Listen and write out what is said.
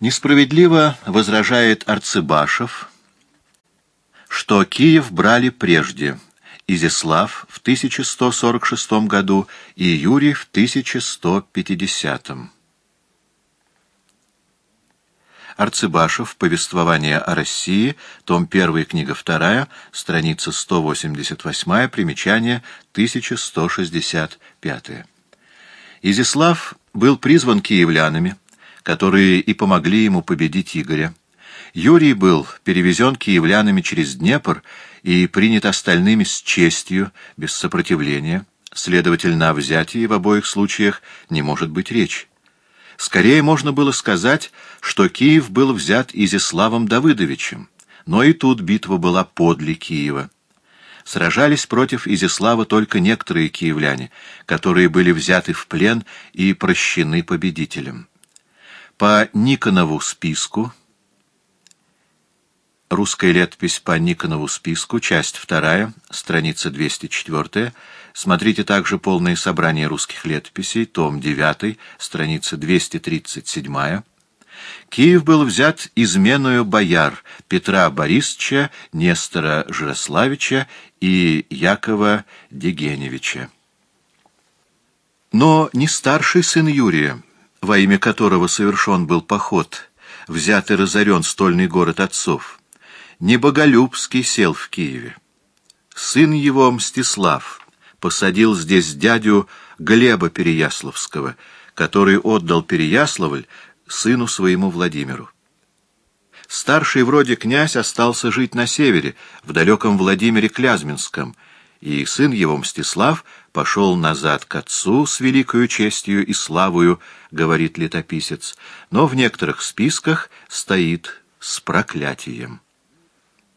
Несправедливо возражает Арцебашев, что Киев брали прежде Изяслав в 1146 году и Юрий в 1150. Арцебашев. Повествование о России. Том 1, книга 2, страница 188, примечание 1165. Изяслав был призван киевлянами, которые и помогли ему победить Игоря. Юрий был перевезен киевлянами через Днепр и принят остальными с честью, без сопротивления. Следовательно, о взятии в обоих случаях не может быть речи. Скорее можно было сказать, что Киев был взят Изяславом Давыдовичем, но и тут битва была подле Киева. Сражались против Изяслава только некоторые киевляне, которые были взяты в плен и прощены победителем. По Никонову списку Русская летопись по Никонову списку, часть 2, страница 204. Смотрите также полное собрание русских летописей, том 9, страница 237. Киев был взят изменою бояр Петра Борисовича, Нестора Жирославича и Якова Дегеневича. Но не старший сын Юрия, во имя которого совершен был поход, взят и разорен стольный город отцов, не Боголюбский сел в Киеве. Сын его, Мстислав, посадил здесь дядю Глеба Переяславского, который отдал Переяславль сыну своему Владимиру. Старший вроде князь остался жить на севере, в далеком Владимире Клязьминском, и сын его, Мстислав, пошел назад к отцу с великою честью и славою, говорит летописец, но в некоторых списках стоит с проклятием.